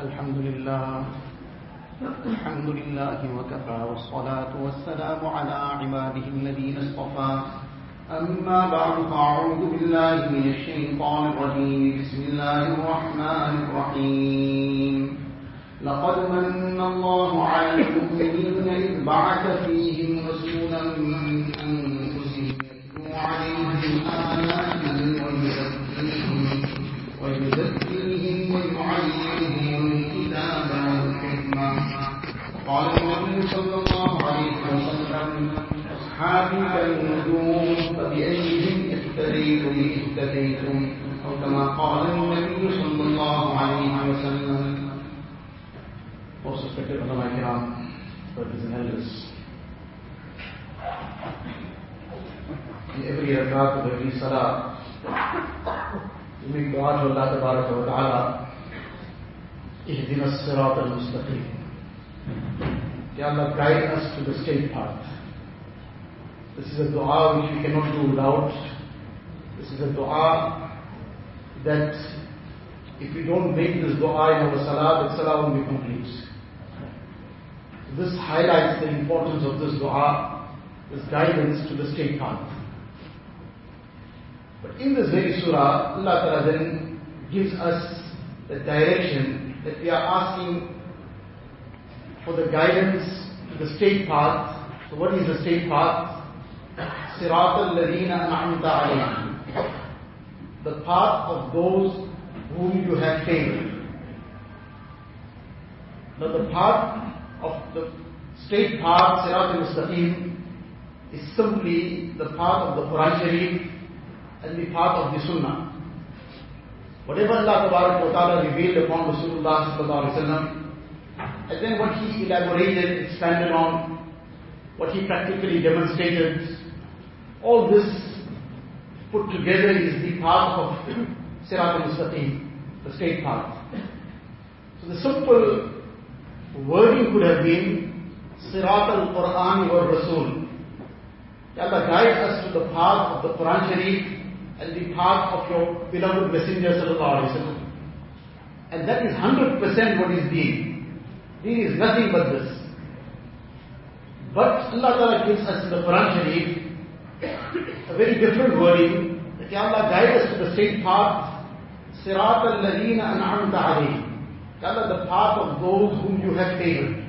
الحمد لله الحمد لله وكفى والصلاة والسلام على عباده الذين اصطفى. أما بعد فأعوذ بالله من الشيطان الرجيم. بسم الله الرحمن الرحيم. لقد من الله على المؤمنين إذ بعث فيهم قال النبي صلى الله عليه وسلم أصحابي كالنجوم فبأيهم اهتديتم اهتديتم أو كما قال النبي صلى الله عليه وسلم Most respected ulama kiram, brothers and elders. In every rakat of every salah, we make dua to Allah Ta'ala, Ihdina as-sirat al-mustaqim. Ya Allah, guide us to the straight path. This is a dua which we cannot do without. This is a dua that if we don't make this dua in our salah, the salah won't be complete. This highlights the importance of this dua, this guidance to the straight path. But in this very surah, Allah Ta'ala then gives us the direction that we are asking for the guidance to the straight path. So what is the straight path? Sirat al-ladina an'amta. The path of those whom you have favored. Now the path of the straight path, Sirat al-Mustaqim, is simply the path of the Quran Sharif and the path of the Sunnah. Whatever Allah ta'ala revealed upon Rasulullah sallallahu alayhi wa and then what he elaborated, expanded on, what he practically demonstrated, all this put together is the path of Sirat al-Mustaqim, the straight path. So the simple wording could have been Sirat al-Quran wa Rasul. Allah guide us to the path of the Quran Sharif and the path of your beloved Messenger sallallahu alaihi wasallam. And that is 100% what is deen. Deen is nothing but this. But Allah Ta'ala gives us in the Quran Sharif a very different wording that Ya Allah guide us to the straight path Sirat al-Ladina an'amta alayhim. Allah, the path of those whom you have favored.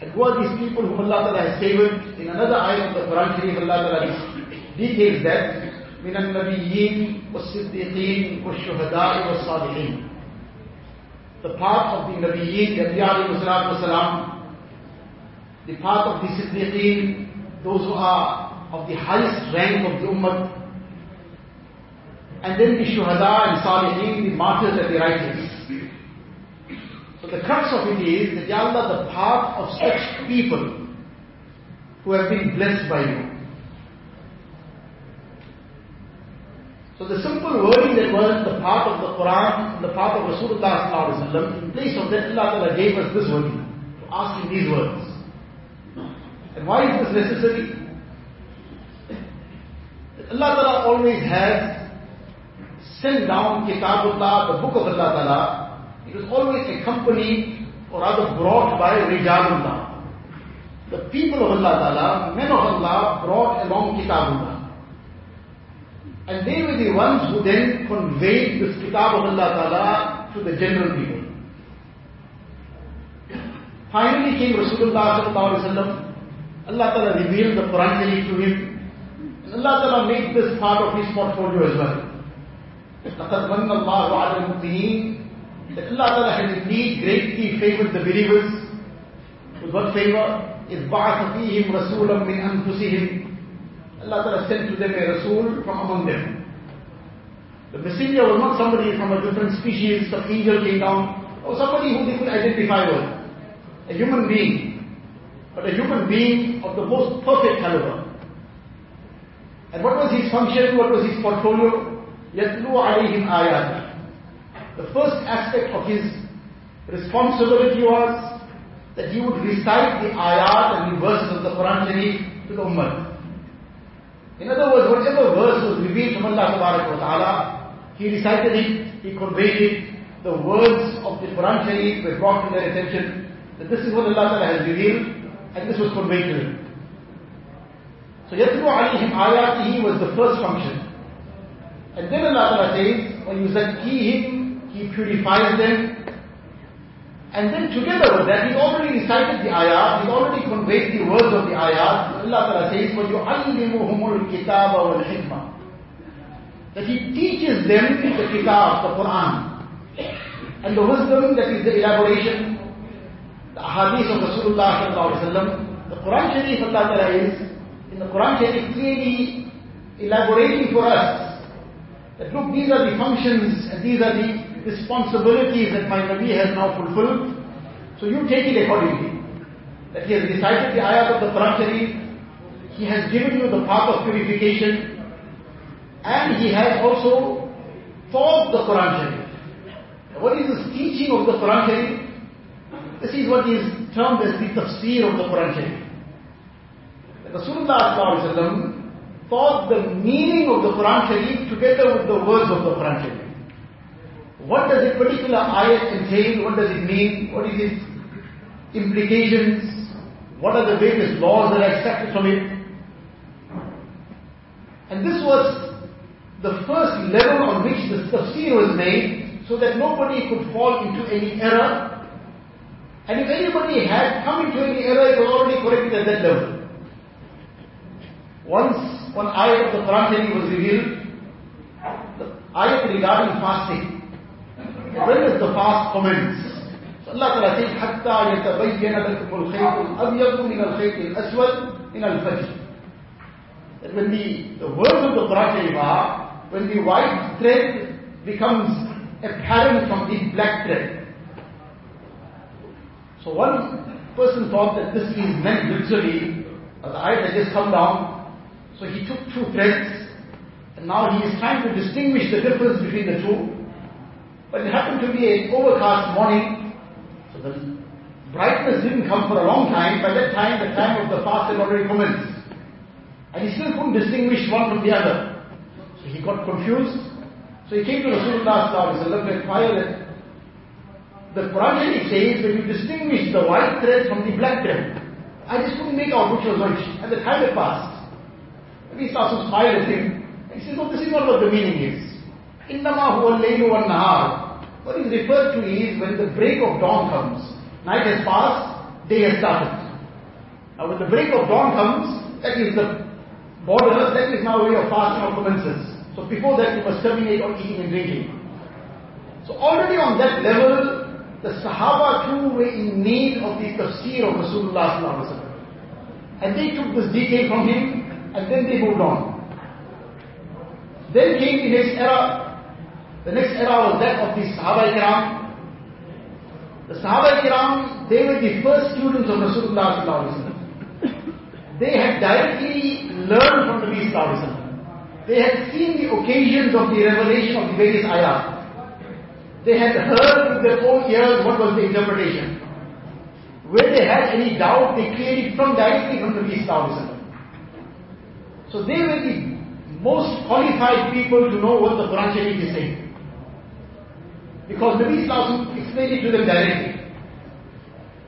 And who are these people whom Allah Ta'ala has favored? In another ayah of the Quran Sharif, Allah Ta'ala details that من النبيين والصديقين والشهداء والصالحين. the path of the Nabiyyin, the Anbiya the path of the Siddiqeen, those who are of the highest rank of the Ummah, and then the Shuhada and Salihin, the martyrs and the righteous. So the crux of it is that, Ya Allah, the path of such people who have been blessed by you. So the simple wording that was the path of the Quran, and the path of Rasulullah in place of that Allah gave us this wording, asking these words. And why is this necessary? Allah Ta'ala always has sent down Kitabullah, the book of Allah Ta'ala. It was always accompanied or rather brought by Rijalullah. The people of Allah Ta'ala, men of Allah brought along Kitabullah. And they were the ones who then conveyed this Kitab of Allah Ta'ala to the general people. Finally came Rasulullah Sallallahu Alaihi Wasallam. Allah Ta'ala revealed the Quran Sharif to him. And Allah Ta'ala made this part of his portfolio as well. لَقَدْ مَنَّ اللَّهُ عَلَى الْمُؤْمِنِينَ That Allah Ta'ala has indeed greatly favored the believers. With what favor? إِذْ بَعَثَ فِيهِمْ رَسُولًا مِنْ أَنفُسِهِمْ Allah Ta'ala sent to them a Rasul from among them. The messenger was not somebody from a different species, some angel came down, or somebody who they could identify with. A human being. But a human being of the most perfect caliber. And what was his function? What was his portfolio? يَتْلُو عَلَيْهِمْ آيَاتِ The first aspect of his responsibility was that he would recite the ayat and the verses of the Quran Sharif to the Ummah. In other words, whatever verse was revealed from Allah subhanahu wa ta'ala, he recited it, he conveyed it, the words of the Quran Sharif were brought to their attention, that this is what Allah has revealed, and this was conveyed to them. So Yatlu alayhim ayatihi was the first function. And then Allah says, when you zakihim, He purifies them, And then together with that, He's already recited the ayat, He's already conveyed the words of the ayat. Allah Ta'ala says, وَيُعَلِّمُهُمُ الْكِتَابَ وَالْحِكْمَةِ That He teaches them the kitab, the Quran. And the wisdom that is the elaboration, the ahadith of Rasulullah the Quran Sharif Allah Ta'ala is, in the Quran Sharif clearly elaborating for us that look, these are the functions and these are the responsibilities that my Nabi has now fulfilled. So you take it accordingly. That he has recited the ayat of the Quran Sharif, he has given you the path of purification, and he has also taught the Quran Sharif. What is this teaching of the Quran Sharif? This is what is termed as the tafsir of the Quran Sharif. Rasulullah taught the meaning of the Quran Sharif together with the words of the Quran Sharif. What does a particular ayat entail? What does it mean? What is its implications? What are the various laws that are expected from it? And this was the first level on which the tafsir was made so that nobody could fall into any error. And if anybody had come into any error, it was already corrected at that level. Once one ayat of the Quran was revealed, the ayat regarding fasting. When does the fast commence? So Allah Ta'ala says, حَتَّى يَتَبَيَّنَ لَكُمُ الْخَيْطُ الْأَبْيَضُ مِنَ الْخَيْطِ الْأَسْوَدِ مِنَ الْفَجْرِ That when the, the words of the Quran are, when the white thread becomes apparent from the black thread. So one person thought that this is meant literally, the ayat has just come down, so he took two threads, and now he is trying to distinguish the difference between the two. But it happened to be an overcast morning, so the brightness didn't come for a long time. By that time, the time of the fast had already commenced. And he still couldn't distinguish one from the other. So he got confused. So he came to Rasulullah and inquired that the Quran says when you distinguish the white thread from the black thread. I just couldn't make out which was which. And the time had passed. We saw some smile at him. He says, no, this is not what the meaning is. إِنَّمَا هُوَ اللَّيْلُ وَالنَّهَارُ what is referred to is when the break of dawn comes. Night has passed, day has started. Now when the break of dawn comes, that is the border, that is now where your fast now commences. So before that you must terminate on eating and drinking. So already on that level, the Sahaba too were in need of the tafsir of Rasulullah And they took this detail from him and then they moved on. Then came the next era. The next era was that of the Sahaba Kiram. The Sahaba Kiram, they were the first students of Rasulullah They had directly learned from the Nabi They had seen the occasions of the revelation of the various ayat. They had heard with their own ears what was the interpretation. Where they had any doubt, they cleared it from directly from the Nabi so they were the most qualified people to know what the Quran Sharif is saying. Because Nabi Islam explained it to them directly.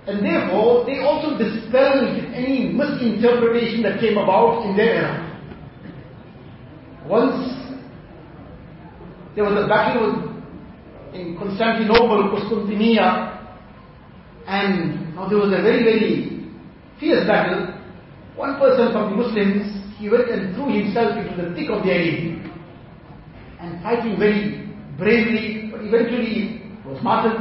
And therefore, they also dispelled any misinterpretation that came about in their era. Once there was a battle in Constantinople, Constantinia, and now there was a very, very fierce battle. One person from the Muslims he went and threw himself into the thick of the enemy and fighting very bravely, eventually was martyred.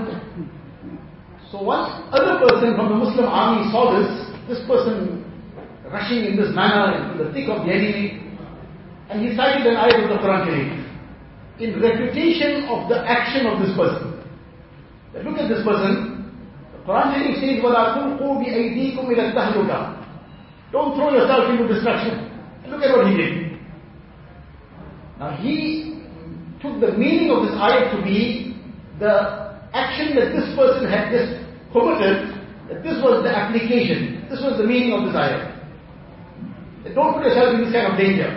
So once other person from the Muslim army saw this, this person rushing in this manner into the thick of the enemy, and he cited an ayat of the Quran in refutation of the action of this person. But look at this person. The Quran says, وَلَا تُلْقُوا بِأَيْدِيكُمْ إِلَى Don't throw yourself into destruction. And look at what he did. Now he took the meaning of this ayat to be the action that this person had just committed, that this was the application. This was the meaning of this ayat. Don't put yourself in this kind of danger.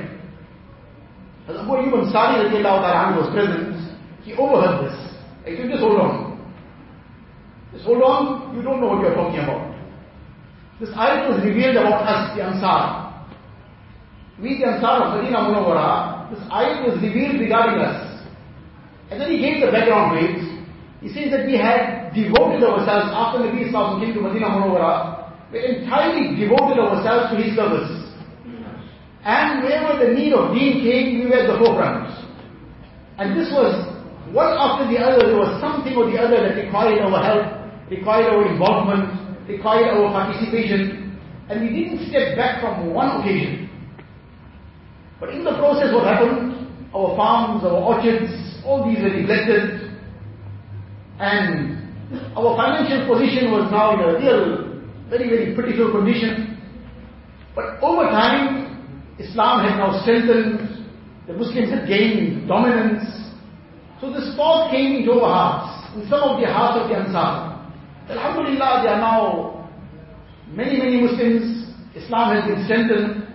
As Abu Ayyub Ansari was present, he overheard this. He said, just hold on. Just hold on, you don't know what you're talking about. This ayat was revealed about us, the Ansar. We, the Ansar of Medina Munawwara, this ayat was revealed regarding us. And then he gave the background it. He says that we had devoted ourselves after the Nabi Islam came to Medina Munawwara, we entirely devoted ourselves to his service. And wherever the need of deen came, we were the forefront. And this was one after the other, there was something or the other that required our help required our involvement, required our participation, and we didn't step back from one occasion. But in the process, what happened? Our farms, our orchards, all these were neglected, and our financial position was now in a real, very, very critical condition. But over time, Islam had now strengthened, the Muslims had gained dominance. So this thought came into our hearts, in some of the hearts of the Ansar. Alhamdulillah, there are now many, many Muslims. Islam has been strengthened.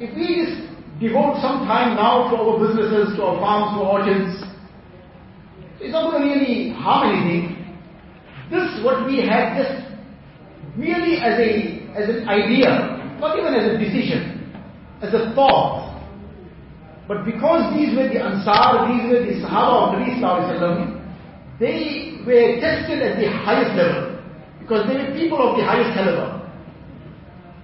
If we devote some time now to our businesses, to our farms, to our orchards, it's not going to really harm anything. This, what we had, just merely as a as an idea, not even as a decision, as a thought. But because these were the Ansar, these were the Sahaba of Nabi Sallallahu they were tested at the highest level. Because they were people of the highest caliber.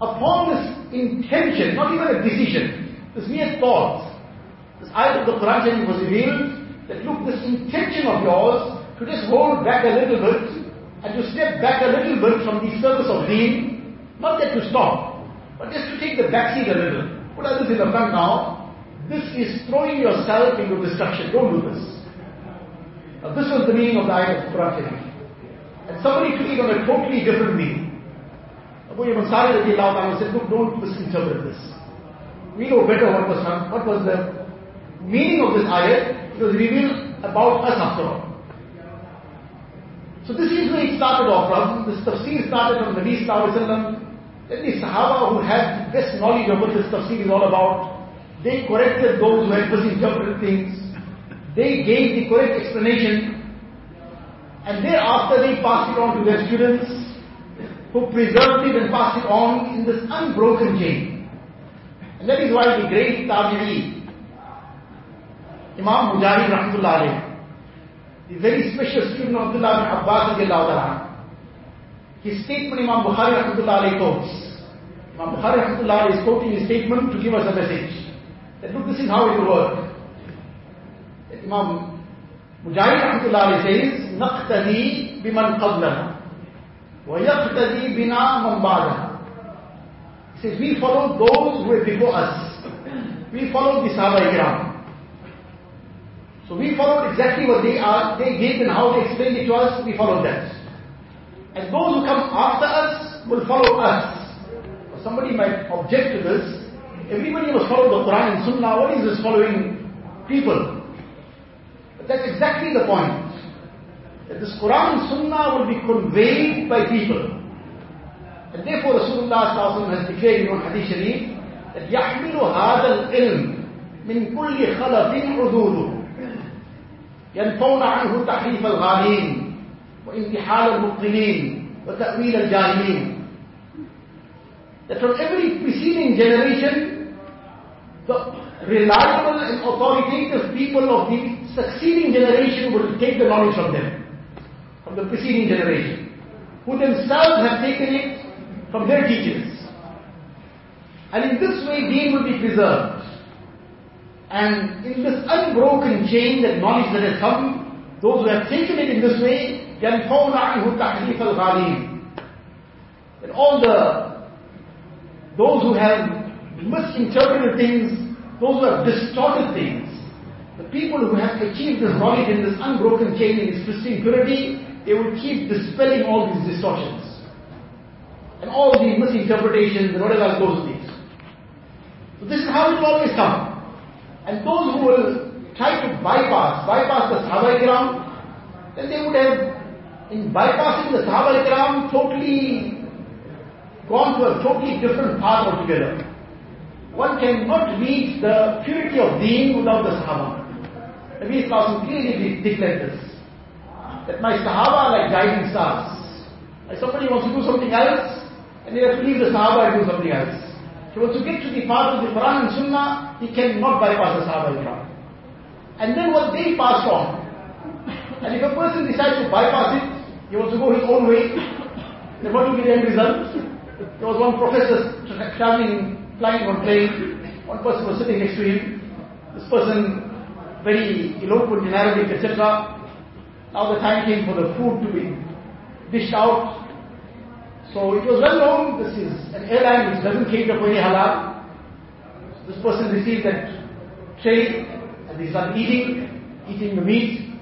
Upon this intention, not even a decision, this mere thought, this ayat of the Quran was revealed that look, this intention of yours to just hold back a little bit and to step back a little bit from the service of deen, not that to stop, but just to take the back seat a little. Put others in the front now. This is throwing yourself into destruction. Don't do this. Now, this was the meaning of the ayat of Quran. And somebody took it on a totally different meaning. Abu Ansari said, look, don't misinterpret this. We know better what was, what was the meaning of this ayat. It was revealed about us after all. So this is where it started off from. This tafsir started from Nabi Sallallahu. Then the Sahaba who had the best knowledge of what this tafsir is all about, they corrected those who had misinterpreted things. They gave the correct explanation and thereafter they passed it on to their students who preserved it and passed it on in this unbroken chain. And that is why the great Tabi'i, Imam Mujahid Rahmatullah the very special student of Abdullah bin Abbas his statement Imam Bukhari Rahmatullah quotes. Imam Bukhari Rahmatullah is quoting his statement to give us a message. That look, this is how it will work. Imam Mujahid Rahmatullah says, نقتدي بمن قبلنا ويقتدي بنا من بعدنا. He says, we follow those who were before us. We follow the Sahaba Ikram. So we followed exactly what they are, they gave and how they explained it to us, we followed that. And those who come after us will follow us. Somebody might object to this. Everybody must follow the Quran and Sunnah. What is this following people? But that's exactly the point. That this Quran and Sunnah will be conveyed by people. And therefore Rasulullah has declared in one hadith that يَحْمِلُ هَذَا الْعِلْمِ مِنْ كُلِّ خَلَفٍ عُدُولُهُ ينفون عنه تحريف الغالين وانتحال المبطلين وتأويل الجاهلين that from every preceding generation the reliable and authoritative people of the succeeding generation will take the knowledge from them, from the preceding generation, who themselves have taken it from their teachers. And in this way, deen will be preserved. And in this unbroken chain that knowledge that has come, those who have taken it in this way, يَنْفَوْنَ عَنْهُ تَحْرِيفَ الْغَالِينَ And all the, those who have misinterpreted things, those who have distorted things, the people who have achieved this knowledge in this unbroken chain, in this pristine purity, they will keep dispelling all these distortions. And all the misinterpretations and whatever goes with these. So this is how it will always come. And those who will try to bypass, bypass the Sahaba Ikram, then they would have, in bypassing the Sahaba Ikram, totally gone to a totally different path altogether. One cannot reach the purity of deen without the Sahaba. Nabi Islam clearly declared this. That my Sahaba are like guiding stars. If somebody wants to do something else, and they have to leave the Sahaba and do something else. Wants to get to the part of the Quran and Sunnah, he cannot bypass the Sahaba Ikram. And then what they passed on. And if a person decides to bypass it, he wants to go his own way, then what will be the end result? There was one professor traveling, flying on plane, one person was sitting next to him, this person very eloquent in Arabic, etc. Now the time came for the food to be dished out. So it was well known this is an airline which doesn't cater for any halal. This person received that tray and he started eating, eating the meat.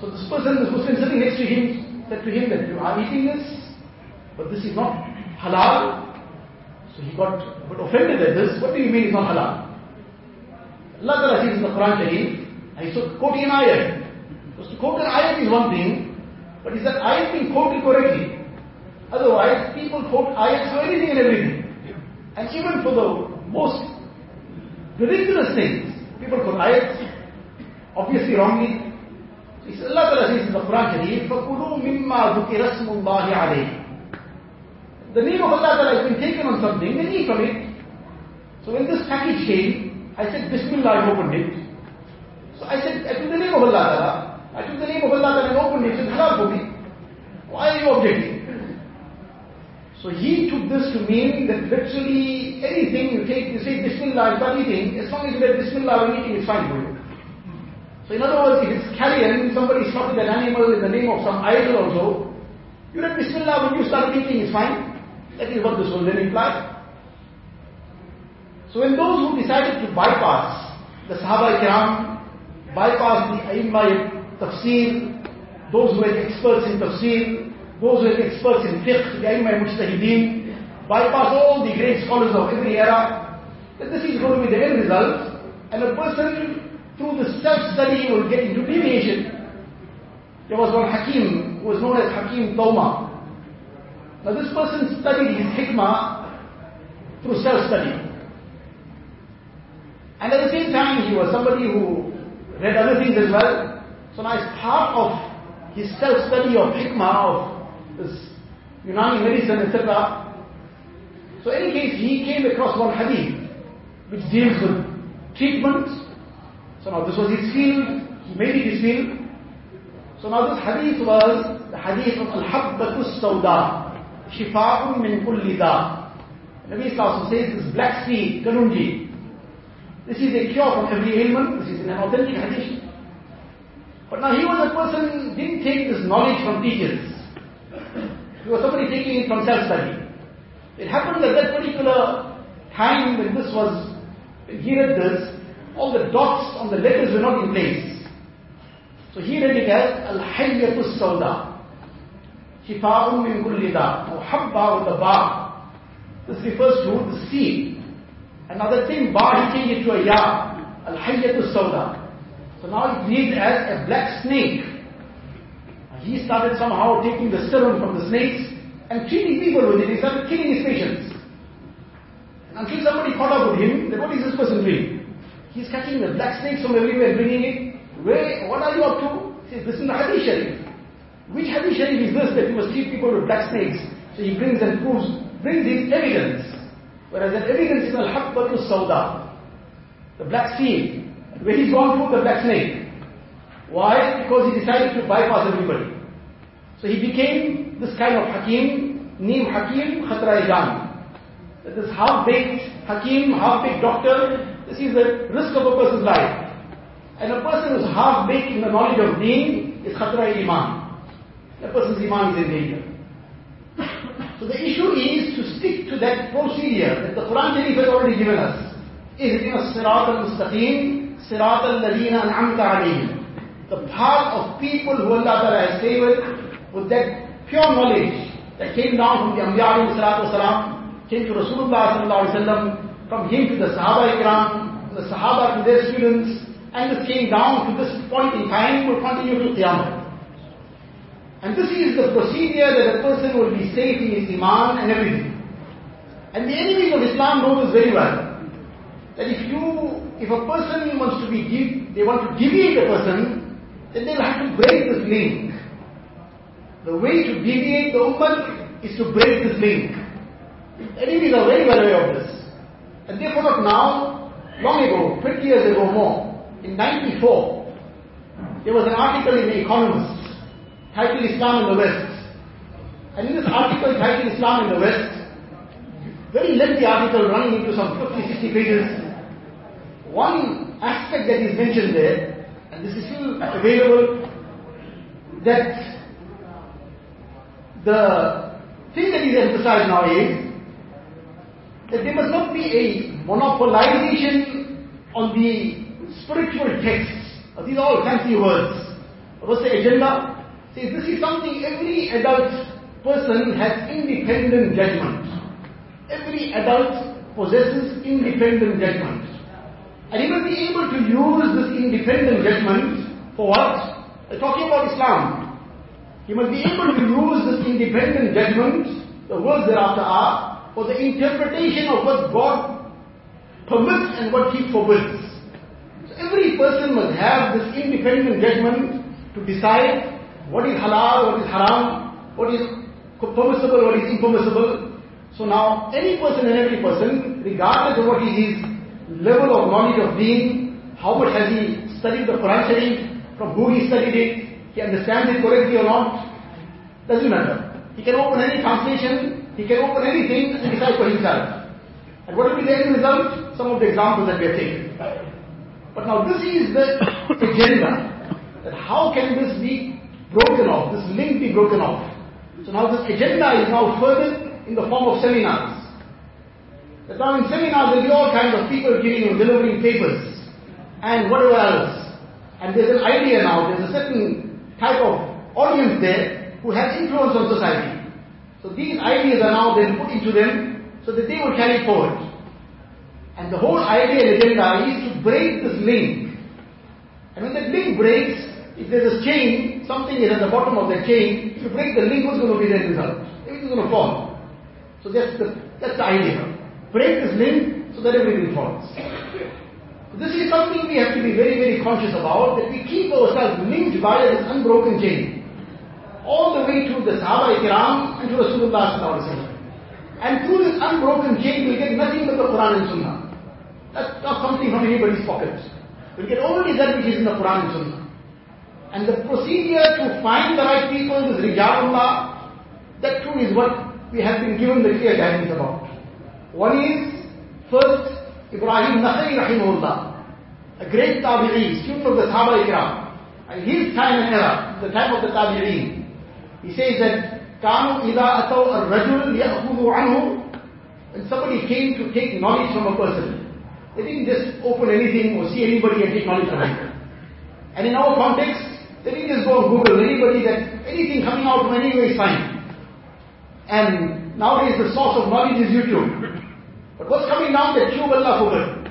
So this person, this Muslim sitting next to him, said to him that you are eating this, but this is not halal. So he got a bit offended at this. What do you mean it's not halal? Allah Ta'ala says in the Quran Sharif, and he's quoting an ayat. Because to quote an ayat is one thing, but is that ayat being quoted correctly? Otherwise, people quote ayats for anything and everything. And even for the most ridiculous things, people quote ayats, obviously wrongly. It's Allah Ta'ala says in the Quran Sharif, فَكُلُوا مِمَّا ذُكِرَ اسْمُ اللَّهِ عَلَيْهِ The name of Allah Ta'ala has been taken on something, then eat from it. So when this package came, I said, Bismillah, I opened it. So I said, I took the name of Allah Ta'ala. I took the name of Allah Ta'ala and opened it. It's halal for me. Why are you objecting? So he took this to mean that literally anything you take, you say Bismillah and start eating, as long as you get Bismillah when eating, it's fine for you. So in other words, if it's carrion, somebody slaughtered an animal in the name of some idol also, you read Bismillah when you start eating, it's fine. That is what this will then imply. So when those who decided to bypass the Sahaba Ikram, bypass the Aimma Tafsir, those who were experts in Tafsir, those who are experts in fiqh, the Aimma Mujtahideen, bypass all the great scholars of every era, that this is going to be the end result, and a person through the self-study will get into deviation. There was one Hakim who was known as Hakim Tawma. Now this person studied his hikmah through self-study. And at the same time he was somebody who read other things as well. So now as part of his self-study of hikmah, of this Unani medicine, etc. So in any case, he came across one hadith which deals with treatment. So now this was his field, he made it his field. So now this hadith was the hadith of Al-Habbatu Sawda, Shifa'un min kulli da. Nabi Sallallahu says this black seed, Kalonji. This is a cure from every ailment, this is an authentic hadith. But now he was a person, who didn't take this knowledge from teachers. He was somebody taking it from self-study. It happened at that particular time when this was, when he read this, all the dots on the letters were not in place. So he read it as Al-Hayyatu Sawda. Shifa'un min kulli da. Muhabba with the ba. This refers to the seed. Another thing, ba he changed it to a ya. Al-Hayyatu Sawda. So now it reads as a black snake. He started somehow taking the serum from the snakes and treating people with it. He started killing his patients. And until somebody caught up with him, then what is this person doing? He's catching the black snakes from everywhere, bringing it. Where, what are you up to? He says, this is the Hadith Sharif. Which Hadith Sharif is this that you must treat people with black snakes? So he brings and proves, brings his evidence. Whereas that evidence is al-habbatu sawda. The black seed. Where he's gone through the black snake. Why? Because he decided to bypass everybody. So he became this kind of Hakim, named Hakim Khatra-e-Jaan. This half-baked Hakim, half-baked doctor, this is the risk of a person's life. And a person who's half-baked in the knowledge of deen is Khatra Iman. The person's Iman is in danger. So the issue is to stick to that procedure that the Quran Sharif has already given us. إِهْدِنَا الصِّرَاطَ الْمُسْتَقِيمِ and الَّذِينَ أَنْعَمْتَ عَلَيْهِمْ the path of people who Allah Ta'ala has favored with that pure knowledge that came down from the Anbiya wasalam, came to Rasulullah sallallahu alaihi wasallam, from him to the Sahaba Ikram, the Sahaba to their students, and this came down to this point in time will continue to Qiyamah. And this is the procedure that a person will be safe in his Iman and everything. And the enemies of Islam know this very well. That if you, if a person wants to be, they want to deviate a person, then they'll have to break this link. the way to deviate the ummah is to break this link. Enemies are very well aware of this. And therefore not now, long ago, 20 years ago more, in 94, there was an article in The Economist titled Islam in the West. And in this article titled Islam in the West, very lengthy article running into some 50, 60 pages, one aspect that is mentioned there, and this is still available, that the thing that is emphasized now is that there must not be a monopolization on the spiritual texts. These are all fancy words. What's the agenda? See, this is something every adult person has independent judgment. Every adult possesses independent judgment. And he must be able to use this independent judgment for what? Talking about Islam. He must be able to use this independent judgment, the words thereafter are, for the interpretation of what God permits and what He forbids. So every person must have this independent judgment to decide what is halal, what is haram, what is permissible, what is impermissible. So now, any person and every person, regardless of what he his level of knowledge of deen, how much has he studied the Quran Sharif, from who he studied it, he understands it correctly or not, doesn't matter. He can open any translation, he can open anything and decide for himself. And what will be the end result? Some of the examples that we have taken. But now this is the agenda. That how can this be broken off, this link be broken off? So now this agenda is now furthered in the form of seminars. That now in seminars there will be all kinds of people giving you, delivering papers and whatever else. And there's an idea now, there's a certain type of audience there who has influence on society. So these ideas are now then put into them so that they will carry forward. And the whole idea and agenda is to break this link. And when that link breaks, if there's a chain, something is at the bottom of the chain, if you break the link, what's going to be the result? Everything's going to fall. So that's the, that's the idea. Break this link so that everything falls. This is something we have to be very, very conscious about, that we keep ourselves linked by this unbroken chain all the way to the Sahaba Ikram and to Rasulullah And through this unbroken chain we get nothing but the Quran and Sunnah. That's not something from anybody's pocket. We get only that which is in the Quran and Sunnah. And the procedure to find the right people is Rijalullah. That too is what we have been given the clear guidance about. One is, first, Ibrahim Nakhai Rahimullah, a great Tabi'i, student of the Sahaba Ikram. And his time and era, the time of the Tabi'een, he says that كانوا إذا أتوا الرجل يأخذوا عنه when somebody came to take knowledge from a person, they didn't just open anything or see anybody and take knowledge from him. And in our context, they didn't just go and Google anybody that anything coming out from anywhere is fine. And nowadays the source of knowledge is YouTube. But what's coming down the tube, Allah forbid.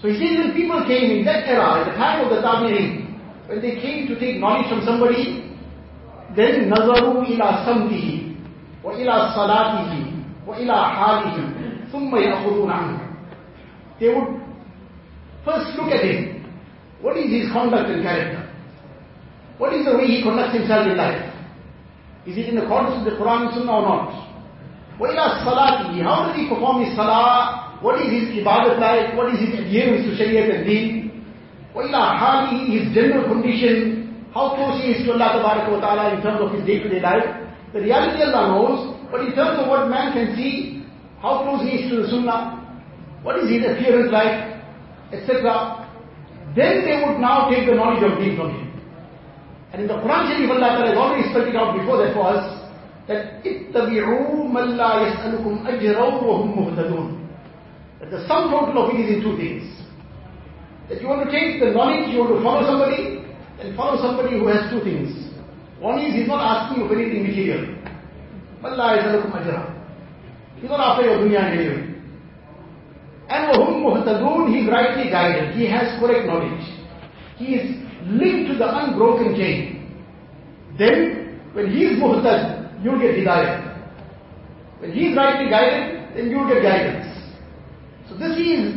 So he says when people came in that era, at the time of the Tabi'in, when they came to take knowledge from somebody, then نَظَرُوا إِلَىٰ سَمْتِهِ وَإِلَىٰ صَلَاتِهِ وَإِلَىٰ حَالِهِ ثُمَّ يَأْخُذُونَ عَنْهُ They would first look at him. What is his conduct and character? What is the way he conducts himself in life? Is it in accordance with the Quran and Sunnah or not? وإلى صلاته how does he perform his salah what is his ibadat like what is his adherence to Shariah and Deen وإلى حاله his general condition how close he is to Allah wa ta'ala in terms of his day-to-day life. The reality Allah knows, but in terms of what man can see, how close he is to the sunnah, what is his appearance like, etc. Then they would now take the knowledge of deen from him. And in the Quran Sharif Allah Ta'ala has already spelled it out before that for us, that the sum total of it is in two things. That you want to take the knowledge, you want to follow somebody, and follow somebody who has two things. One is he's not asking you for anything material. Man la yas'alukum. He's not after your dunya anyway. And wahum muhtadun, he's rightly guided. He has correct knowledge. He is linked to the unbroken chain. Then, when he is muhtad, you get hidayah. When he is rightly guided, then you'll get guidance. So this is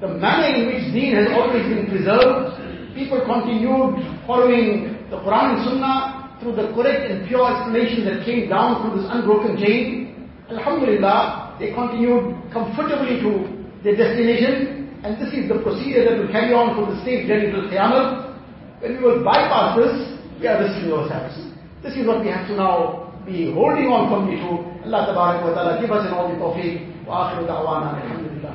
the manner in which deen has always been preserved people continued following the Quran and Sunnah, through the correct and pure explanation that came down through this unbroken chain, Alhamdulillah, they continued comfortably to their destination, and this is the procedure that will carry on for the safe journey to Qiyamah. When we will bypass this, we are risking ourselves. This is what we have to now be holding on firmly to. Allah Ta'ala give us an all the tawfiq. Wa akhiru da'wana alhamdulillah.